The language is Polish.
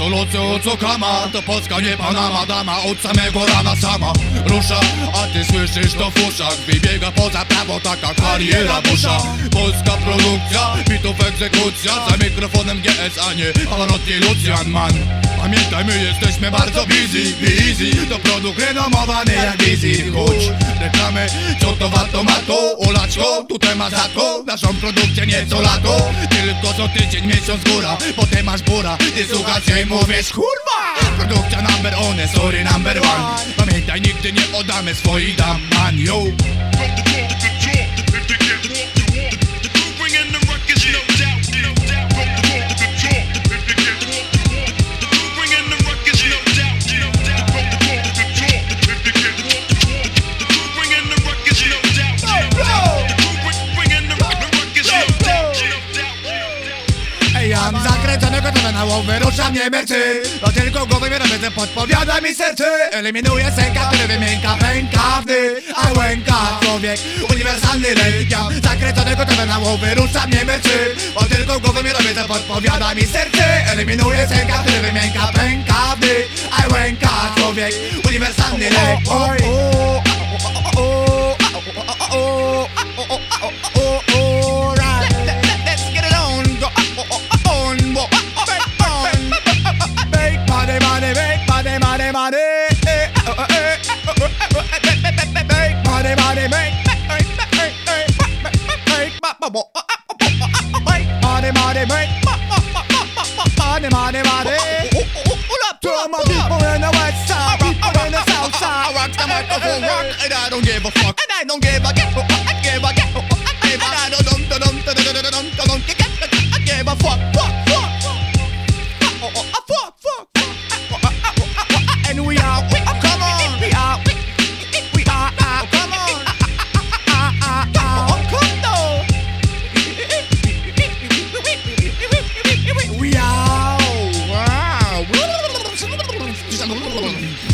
o co loce, o co kama To Polska nie Panama, dama od samego rana sama Rusza, a ty słyszysz to w uszach Wybiega poza prawo taka kariera busza. Polska produkcja, bitów egzekucja Za mikrofonem GS, a nie Pavarotti Lucian Man Pamiętaj, my jesteśmy bardzo busy, busy. To produkt renomowany jak Busy Chodź, reklamy, co to warto ma to Olać go, tutaj ma za to. Naszą produkcję nieco lato Tylko co tydzień, miesiąc góra Potem masz bura, ty słuchasz i mówisz kurwa? Produkcja number one, sorry number one. Pamiętaj, nigdy nie oddamy swoich dam, man, yo zakręcone gotowe na łowy, ruszam nie merczy No tylko głowę mi robię, podpowiada mi serce. Eliminuję sęka, który wymięka pękawny A łęka człowiek, uniwersalny mam zakręcone gotowe na łowy, ruszam nie merczy Bo tylko głowę mi robię, podpowiada mi serce. Eliminuję sęka, który wymięka pękawny A łęka człowiek, uniwersalny lek money, money, make money, money, money. To my people in the west side, people in the south side. I rock the microphone, rock, and I don't give a fuck, and I don't give a give Uh.